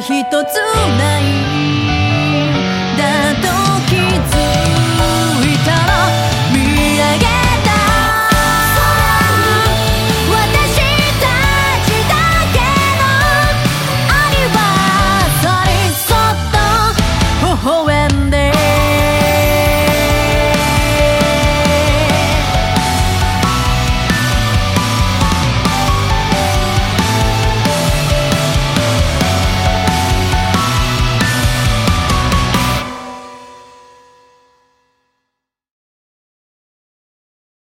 一つな